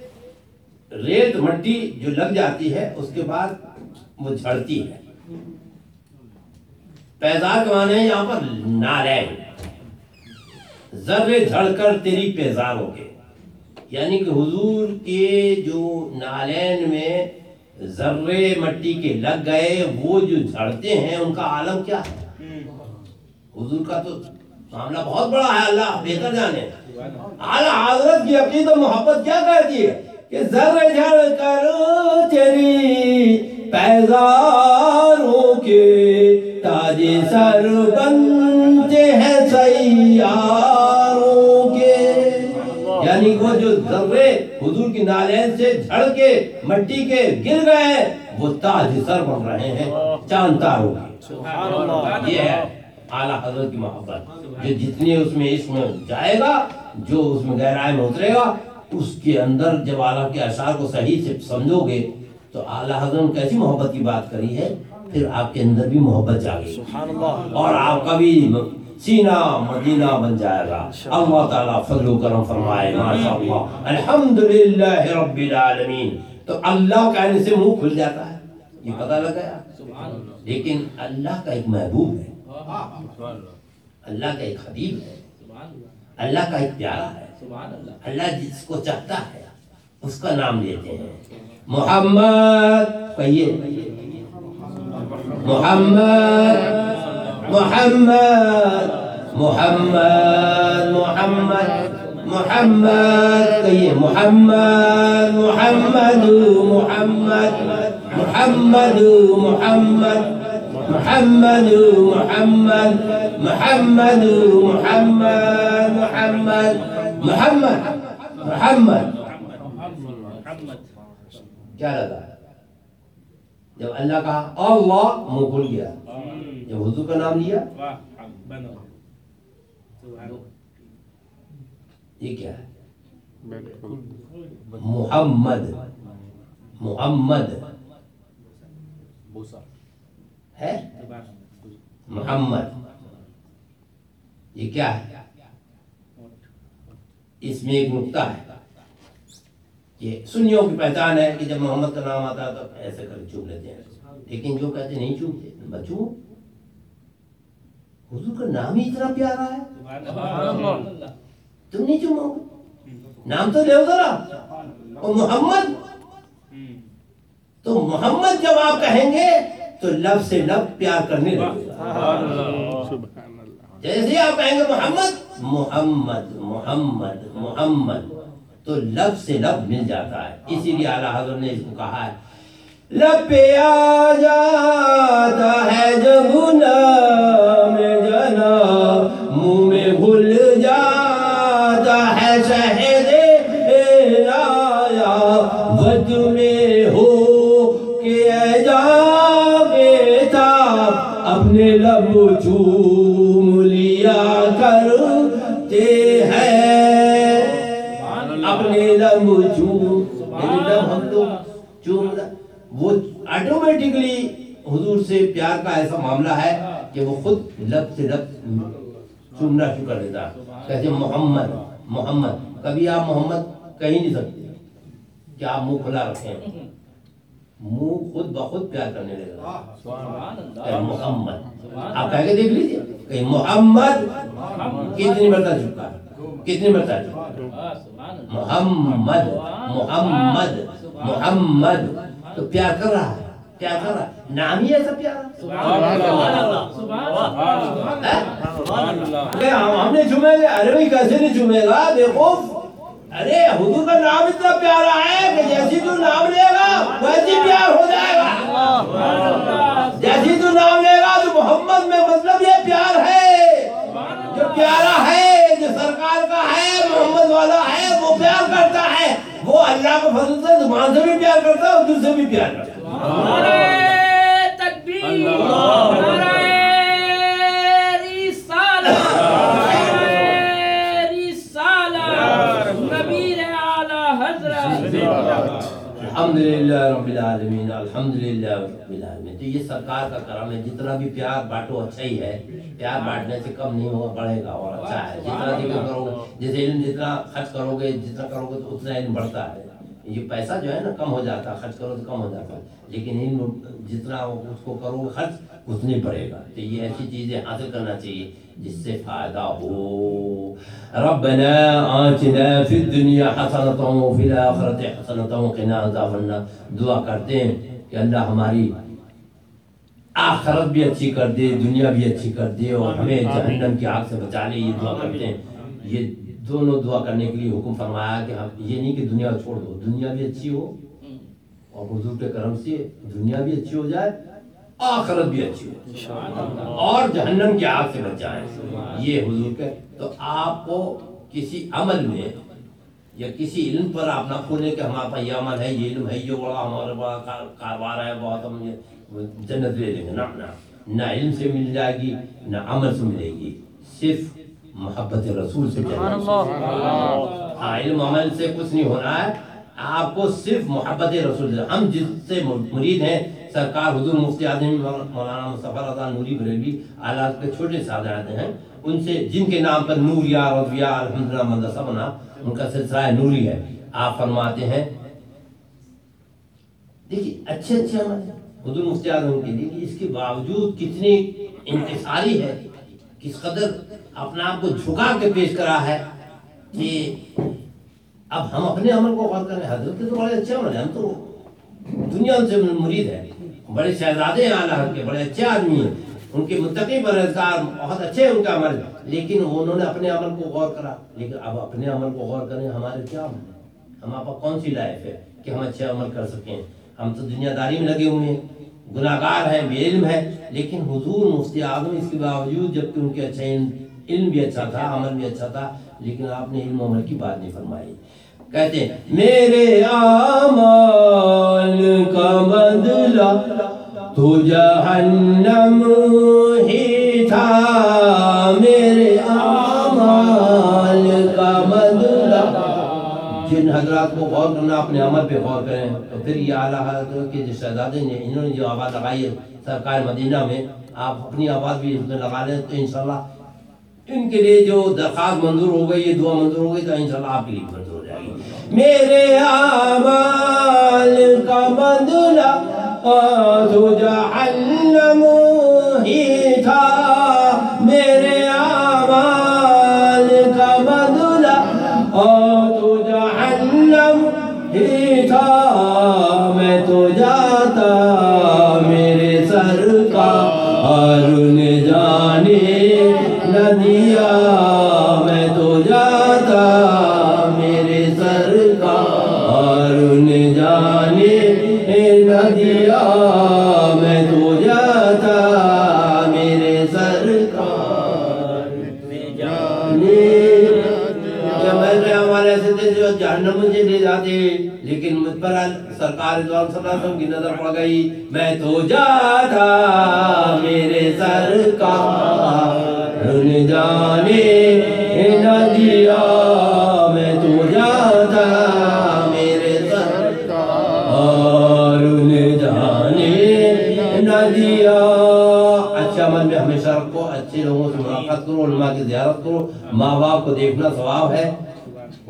ریت مٹی جو لگ جاتی ہے، اس کے بعد وہ جھڑتی ہے۔ پیزار کے معنی یہاں پر نالین۔ ذرے جھڑ کر تیری پیزاروں کے یعنی کہ حضور کے جو نالین میں ذرے مٹی کے لگ گئے، وہ جو جھڑتے ہیں، ان کا عالم کیا ہے؟ حضور کا تو معاملہ بہت بڑا ہے، اللہ بہتر جانے۔ اعلیٰ حضرت کی عقید و محبت کیا کہتی ہے؟ کہ ذرے جھڑ کر تیری پیزاروں کے تاج سر بنتے ہیں سیاروں جو ذرے حضور کی نالین سے جھڑ کے مٹی کے گر گئے وہ تاج سر بن رہے ہیں چاند تاروں کے یہ ہے اعلیٰ حضرت کی محبت۔ جو جتنی اس میں اس میں جائے گا جو اس میں گہرائی میں اترے گا اس کے اندر جب اعلیٰ کے اشعار کو صحیح سے سمجھو گے تو اعلیٰ حضرت نے کیسی محبت کی بات کری ہے؟ پھر آپ کے اندر بھی محبت جاگے۔ اور آپ کا بھی سینہ مدینہ بن جائے گا۔ اللہ تعالیٰ فضل و کرم فرمائے ماشاء اللہ الحمدللہ رب العالمین۔ تو اللہ کہنے سے منہ کھل جاتا ہے۔ یہ پتہ لگ گیا؟ لیکن اللہ کا ایک محبوب ہے۔ اللہ۔ کا ایک حبیب ہے۔ اللہ۔ کا ایک پیارا ہے۔ اللہ۔ جس کو چاہتا ہے اس کا نام لیتے ہیں۔ محمد کہیے۔ محمد۔ محمد محمد محمد محمد کہیے محمد محمد محمد محمد محمد محمد محمد محمد محمد محمد محمد محمد کیا لگا جب اللہ کہا اللہ منہ کھل گیا جب حضور کا نام لیا؟ یہ کیا ہے؟ بالکل۔ محمد۔ محمد۔ ہے؟ محمد۔ یہ کیا ہے؟ اس میں ایک نقطہ ہے کہ سنیوں کی پہچان ہے کہ جب محمد کا نام آتا ہے تو ایسے کر چوم لیتے ہیں۔ لیکن جو کہتے ہیں نہیں چومتے بچوں حضور کا نام ہی اتنا پیارا ہے تم نہیں چومو نام تو لے ذرا اور محمد تو محمد جب آپ کہیں گے تو لب سے لب پیار کرنے لگے گا سبحان اللہ جیسے آپ کہیں گے محمد محمد محمد محمد تو لب سے لب مل جاتا ہے اسی لیے اعلیٰ حضرت نے اس کو کہا ہے آ جاتا ہے جب نام جنا منہ میں بھول جاتا ہے شہد لا میں ہو کہ اے جاوے تاب اپنے لب چوم لیا کرتے ہیں۔ اپنے لب چوم یعنی لب ہم تو چوم وہ آٹومیٹکلی حضور سے پیار کا ایسا معاملہ ہے کہ وہ خود لب سے لب چومنا شروع کر دیتا کہتے محمد محمد۔ کبھی آپ محمد کہہ نہیں سکتے کہ آپ منہ کھلا رکھیں۔ منہ خود بخود پیار کرنے لگے۔ گا کہ محمد۔ آپ کہہ کے دیکھ لیجیے کہ محمد کتنی مرتبہ چکا کتنی مرتبہ چکا محمد محمد محمد۔ تو پیار کر رہا ہے پیار کر رہا ہے۔ نام ہی ایسا پیارا کہ ہم ہم نے ارے بھائی کیسے نہیں چومے گا دیکھو. ارے حضور کا نام اتنا پیارا ہے کہ جیسی تو نام لے گا ویسی پیار ہو جائے گا۔ جیسی تو نام لے گا تو محمد میں مطلب یہ پیار ہے۔ جو پیارا ہے جو سرکار کا ہے محمد والا ہے وہ پیار کرتا ہے۔ وہ اللہ کا فضل سے زبان سے بھی پیار کرتا ہے اور دل سے بھی پیار کرتا ہے۔ تکبیر نعرہ الحمدللہ رب العالمین، الحمدللہ رب العالمین۔ تو یہ سرکار کا کرم ہے، جتنا بھی پیار بانٹو اچھا ہی ہے۔ پیار بانٹنے سے کم نہیں ہوگا بڑھے گا اور اچھا ہے۔ جتنا ذکر کرو گے جیسے علم جتنا خرچ کرو گے، جتنا کرو گے تو اتنا علم بڑھتا ہے۔ یہ پیسہ جو ہے نا کم ہو جاتا ہے خرچ کرو تو کم ہو جاتا ہے۔ لیکن علم جتنا اس کو کرو گے خرچ اتنی پڑے گا۔ تو یہ ایسی چیزیں حاصل کرنا چاہیے جس سے فائدہ ہو۔ ربنا آتنا فی الدنیا حسنۃ وفی الآخرۃ حسنۃ وقنا عذاب النار۔ دعا کرتے ہیں کہ اللہ ہماری آخرت بھی اچھی کر دے دنیا بھی اچھی کر دے اور ہمیں جہنم کی آگ سے بچا لے۔ یہ دعا کرتے ہیں۔ یہ دونوں دعا کرنے کے لیے حکم فرمایا کہ ہم یہ نہیں کہ دنیا چھوڑ دو دنیا بھی اچھی ہو۔ اور حضور کے کرم سے دنیا بھی اچھی ہو جائے آخرت بھی اچھی ہو اور جہنم کی آگ سے بچ جائیں یہ حضور کے تو آپ کو کسی عمل میں یا کسی علم پر آپ نہ کھولے کہ ہمارے پاس یہ عمل ہے یہ علم ہے یہ بڑا ہمارا بڑا کار- کاروبار ہے بہت ہم جنت لے لیں گے۔ نہ علم سے مل جائے گی نہ عمل سے ملے گی۔ صرف محبت رسول سے ہاں علم عمل سے کچھ نہیں ہونا ہے۔ آپ کو صرف محبت رسول سے ہم جس سے مرید ہیں سرکار حضور مفتی اعظم مولانا مصطفیٰ رضا نوری بریلوی اعلیٰ کے چھوٹے صاحب ہیں۔ ان سے جن کے نام پر نور یا رضویہ الحمدللہ مدرسہ بنا ان کا سلسلہ نوری ہے۔ آپ فرماتے ہیں دیکھیے اچھے اچھے عمل ہیں۔ حضور مفتی اعظم کے لیے کہ اس کے باوجود کتنی انتصاری ہے کس قدر اپنا آپ کو جھکا کے پیش کرا ہے۔ کہ اب ہم اپنے عمل کو غور کریں۔ حضرت کے تو بڑے اچھے عمل ہیں، ہم تو دنیا ان سے مرید ہے بڑے شہزادے ہیں اعلیٰ کے، بڑے اچھے آدمی ہیں۔ ان کے متقی پرہیزگار، بہت اچھے ہیں ان کا عمل۔ لیکن انہوں نے اپنے عمل کو غور کرا۔ لیکن اب اپنے عمل کو غور کریں، ہمارے کیا عمل ہے ہمارے پاس کون سی لائف ہے کہ ہم اچھے عمل کر سکیں؟ ہم تو دنیا داری میں لگے ہوئے ہیں گناہ گار ہیں، بے علم ہے لیکن حضور مفتی اعظم اس کے باوجود، جبکہ ان کے اچھا علم بھی اچھا تھا، عمل بھی اچھا تھا، لیکن آپ نے علم عمل کی بات نہیں فرمائی۔ کہتے ہیں، میرے اعمال کا بدلہ تو جہنم ہی تھا۔ میرے اعمال کا بدلہ۔ جن حضرات کو غور کرنا، اپنے عمل پہ غور کریں۔ تو پھر یہ اعلیٰ حضرت کے جو شہزادے نے انہوں نے جو آواز لگائی ہے، سرکار مدینہ میں، آپ اپنی آواز بھی لگا لیں تو انشاءاللہ ان کے لیے جو درخواست منظور ہو گئی، یہ دعا منظور ہو گئی، تو انشاءاللہ آپ کے لیے منظور ہو جائے گی۔ میرے اعمال کا بدلہ تو جہنم ہی تھا۔ میرے اعمال کا بدلہ تو جہنم ہی تھا۔ میں تو جاتا میرے سر کا ارن دیا میں تو جاتا میرے سرکار نے جانے نہ دیا میں تو جاتا میرے سرکار نے جانے ہمارے ایسے تھے جو جہنم مجھے لے جاتے، لیکن مجھ پر سرکار صلی اللہ علیہ وسلم کی نظر پڑ گئی۔ میں تو جاتا میرے سرکار جانے نہ جیا میں تو جاتا میرے سرکار نے جانے نہ جیا اچھا من میں ہمیشہ رکھو، اچھے لوگوں سے ملاقات کرو، علماء کی زیارت کرو۔ ماں باپ کو دیکھنا ثواب ہے،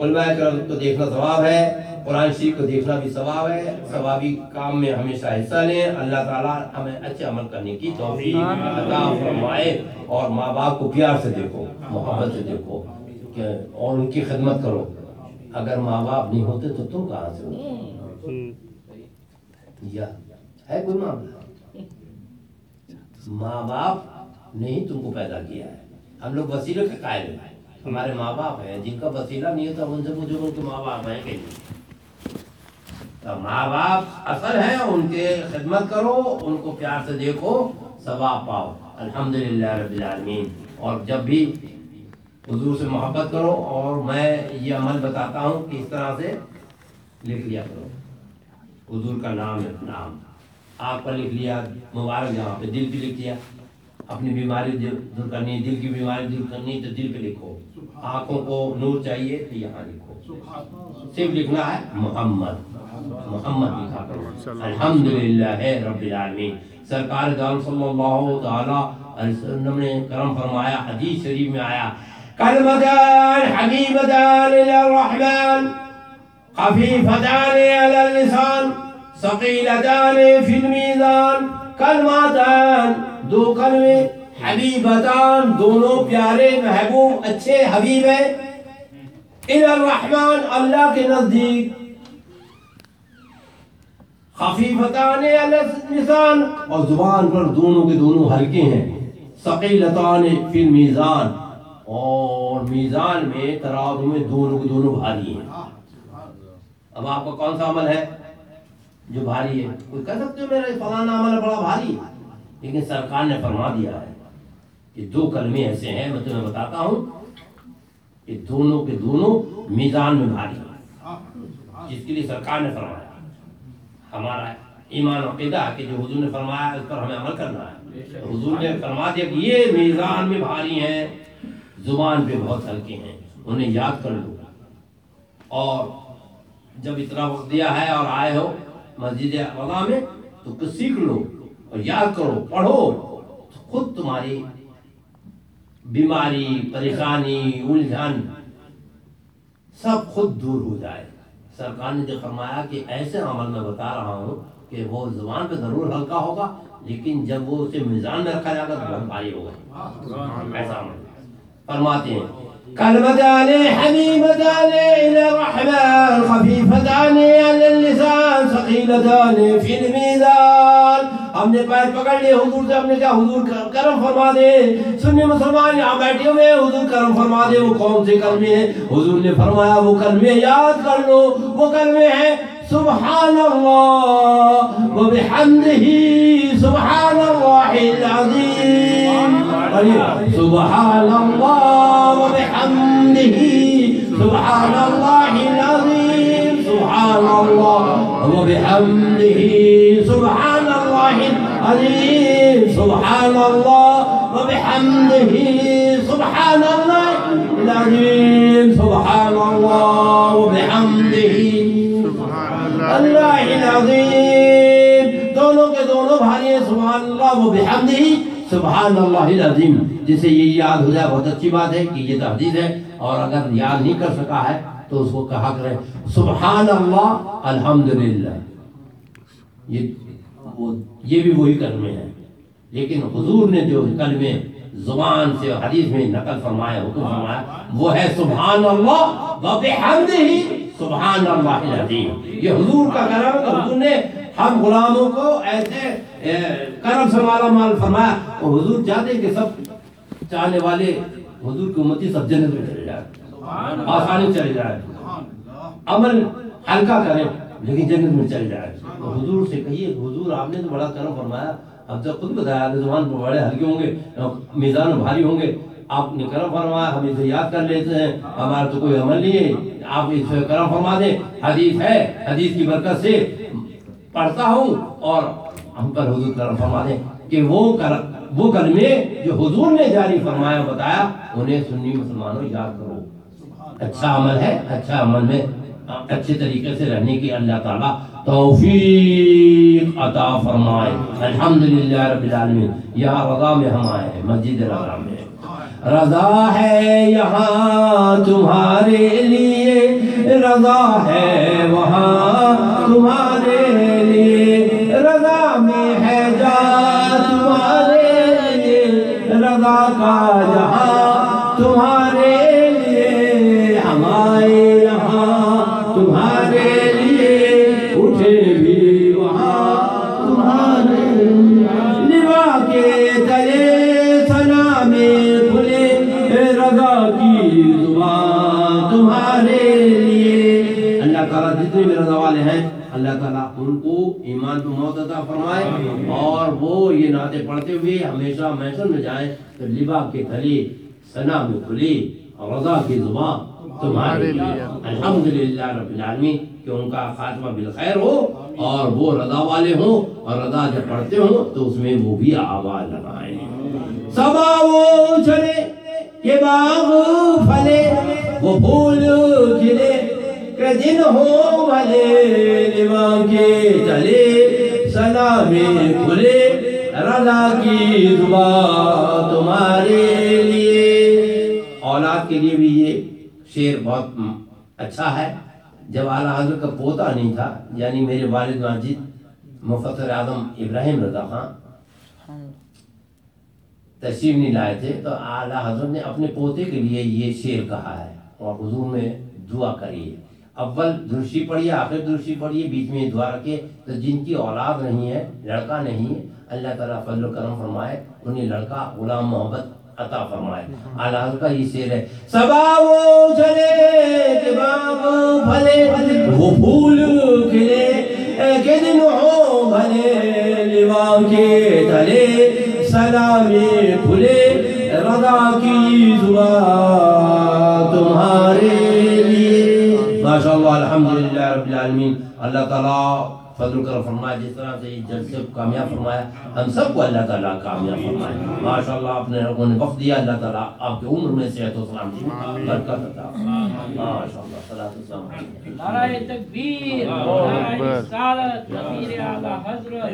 علماء کرام کو دیکھنا ثواب ہے۔ قرآن شریف کو دیکھنا بھی ثواب ہے۔ ثوابی کام میں ہمیشہ حصہ لیں۔ اللہ تعالیٰ ہمیں اچھے عمل کرنے کی توفیق عطا فرمائے اور ماں باپ کو پیار سے دیکھو، محبت سے دیکھو اور ان کی خدمت کرو۔ اگر ماں باپ نہیں ہوتے تو تم کہاں سے ہو یا ہے کوئی معاملہ؟ ماں باپ نے ہی تم کو پیدا کیا ہے۔ ہم لوگ وسیلے کے قائل ہیں۔ ہمارے ماں باپ ہیں، جن کا وسیلہ نہیں ہوتا ان سے پوچھو ان کے ماں باپ ہیں کہیں ماں باپ اصل ہیں ان کے خدمت کرو ان کو پیار سے دیکھو ثواب پاؤ۔ الحمدللہ رب العالمین۔ اور جب بھی حضور سے محبت کرو اور میں یہ عمل بتاتا ہوں کہ اس طرح سے؟ لکھ لیا کرو۔ حضور کا نام ہے نام۔ آپ کا لکھ لیا مبارک جہاں پہ دل پہ لکھ لیا۔ اپنی بیماری دور کرنی دل کی بیماری دور کرنی تو دل پہ لکھو۔ آنکھوں کو نور چاہیے تو یہاں لکھو۔ صرف لکھنا ہے محمد۔ محمد لکھا کرو الحمدللہ رب العالمین۔ سرکار دار صلی اللہ تعالی علیہ وسلم نے کرم فرمایا حدیث شریف میں آیا کلمتان حبیبتان الرحمن خفیفتان علی اللسان ثقیلتان فی المیزان کلمتان دو کلمے حبیبتان دونوں پیارے محبوب اچھے حبیب ہیں۔ الرحمن اللہ کے نزدیک خفیفتان نسان اور زبان پر دونوں کے دونوں ہلکے ہیں. ثقیلتان فی میزان اور میزان میں تراز میں دونوں کے دونوں بھاری ہیں. اب آپ کا کون سا عمل ہے؟ جو بھاری ہے. کوئی کہہ سکتے ہو میرا فلانا عمل بڑا بھاری؟ ہے لیکن سرکار نے فرما دیا ہے کہ دو کلمے ایسے ہیں، میں تمہیں بتاتا ہوں، کہ دونوں کے دونوں میزان میں بھاری ہیں۔ جس کے لیے سرکار نے فرمایا۔ ہمارا ایمان و عقیدہ کہ جو حضور نے فرمایا اس پر ہمیں عمل کرنا ہے۔ حضور نے فرما دیا کہ یہ میزان میں بھاری ہیں، زبان پہ بہت ہلکے ہیں، انہیں یاد کر لو۔ اور جب اتنا وقت دیا ہے اور آئے ہو مسجد وغیرہ میں، تو کچھ سیکھ لو اور یاد کرو، پڑھو۔ تو خود تمہاری بیماری، پریشانی، الجھن، سب خود دور ہو جائے۔ سرکار نے جو فرمایا کہ ایسے عمل میں بتا رہا ہوں کہ وہ زبان پہ ضرور ہلکا ہوگا، لیکن جب وہ اسے میزان میں رکھا جائے گا تو بہت بھاری ہوگا۔ ایسا عمل۔ فرماتے ہیں كلمة علي حميمة علي إلى الرحمن خفيفة علي على اللسان ثقيلة علي في الميزان ہم نے پیر پکڑ لیے حضور سے ہم نے کہا، حضور کرم فرما دے۔ سنی مسلمان، یہاں بیٹھے ہوئے حضور کرم فرما دے۔ وہ کون سے کلمے ہیں؟ حضور نے فرمایا، وہ کلمے یاد کر لو، وہ کلمے ہیں، سبحان اللہ وبحمده سبحان اللہ العظیم۔ سبحان اللہ وبحمده سبحان اللہ العظیم۔ سبحان اللہ وبحمده سبحان الله العظيم. سبحان الله وبحمده. سبحان الله العظيم. سبحان الله وبحمده. سبحان الله العظيم. دونوں کے دونوں بھائی سبحان الله وبحمده. سبحان اللہ العظیم جسے یہ یاد ہو جائے، بہت اچھی بات ہے کہ یہ تحدید ہے اور اگر یاد نہیں کر سکا ہے تو اس کو کہا کریں سبحان اللہ الحمدللہ. یہ وہ یہ بھی وہی کلمے ہیں۔ لیکن حضور نے جو کلمے زبان سے حدیث میں نقل فرمایا حکم فرمایا وہ ہے سبحان اللہ ہی سبحان اللہ العظیم۔ یہ حضور کا کرم تو حضور نے ہم غلاموں کو ایسے کرم سے مالا مال فرمایا۔ اور حضور چاہتے کہ سب چاہنے والے حضور کی امتی سب جنت میں چلے جائے آسانی چلے جائے عمل ہلکا کریں۔ لیکن جنت میں چل جائے۔ تو حضور سے کہیے، حضور آپ نے تو بڑا کرم فرمایا۔ اب تو خود بتایا رضوان بڑے ہلکے ہوں گے، میزان بھاری ہوں گے، آپ نے کرم فرمایا، ہم اسے یاد کر لیتے ہیں۔ ہمارا تو کوئی عمل نہیں ہے۔ آپ اسے کرم فرما دیں۔ حدیث ہے، حدیث کی برکت سے پڑھتا ہوں اور ہم پر حضور کرم فرما دیں کہ وہ کرم وہ کلمے جو حضور نے جاری فرمایا، بتایا، انہیں سنی مسلمانوں یاد کرو۔ اچھا عمل ہے اچھا عمل میں اچھے طریقے سے رہنے کی اللہ تعالیٰ توفیق عطا فرمائے۔ الحمدللہ رب العالمین یہاں رضا میں ہم آئے ہیں، مسجد رضا میں۔ رضا ہے یہاں تمہارے لیے، رضا ہے وہاں تمہارے لیے۔ رضا میں ہے جا تمہارے لیے، رضا کا جہاں جتنے بھی رضا والے ہیں۔ اللہ تعالیٰ ان کو ایمان پہ موت عطا فرمائے اور وہ یہ نعتیں پڑھتے ہوئے ہمیشہ محسن میں جائیں۔ تو لبا کے تلے سنا میں کھلی رضا کی زبان تمہارے لیے۔ الحمدللہ رب العالمین کہ ان کا خاتمہ بالخیر ہو اور وہ رضا والے ہوں اور رضا جب پڑھتے ہوں تو اس میں وہ بھی آواز لگائیں۔ سبا وہ چلے کہ باغ پھلے وہ پھول کھلے دن ہو بھلے لوا کے چلے سلامے کھلے رضا کی دعا تمہارے لیے۔ اولاد کے لیے بھی یہ شعر بہت اچھا ہے۔ جب اعلیٰ حضرت کا پوتا نہیں تھا یعنی میرے والد ماجد مفسر اعظم ابراہیم رضا خان تشریف نہیں لائے تھے، تو اعلیٰ حضرت نے اپنے پوتے کے لیے یہ شعر کہا ہے۔ اور حضور میں دعا کری ہے اول درشی پڑھیے آخر درشی پڑھیے بیچ میں دعا رکھے تو جن کی اولاد نہیں ہے، لڑکا نہیں ہے، اللہ تعالیٰ فضل و کرم فرمائے، انہیں لڑکا غلام محبت عطا فرمائے۔ اعلیٰ کا یہ شعر ہے۔ سبا وہ چلے کہ باغ پھلے وہ پھول کھلے کہ دن ہو بھلے لوا کے تلے سلامی کھلے، رضا کی زبان تمہارے الحمدللہ رب العالمین۔ اللہ تعالیٰ فضل کرم فرمائے جس طرح سے اس جلسے کو کامیاب فرمایا ہم سب کو اللہ تعالیٰ کامیاب فرمائے۔ ماشاء اللہ آپ نے لوگوں نے وقت دیا اللہ تعالیٰ آپ کی عمر میں صحت و سلامتی برکت عطا ماشاء اللہ صلاۃ السلام علیکم نعرہ تکبیر نعرہ رسالت نبی اعلی حضرت۔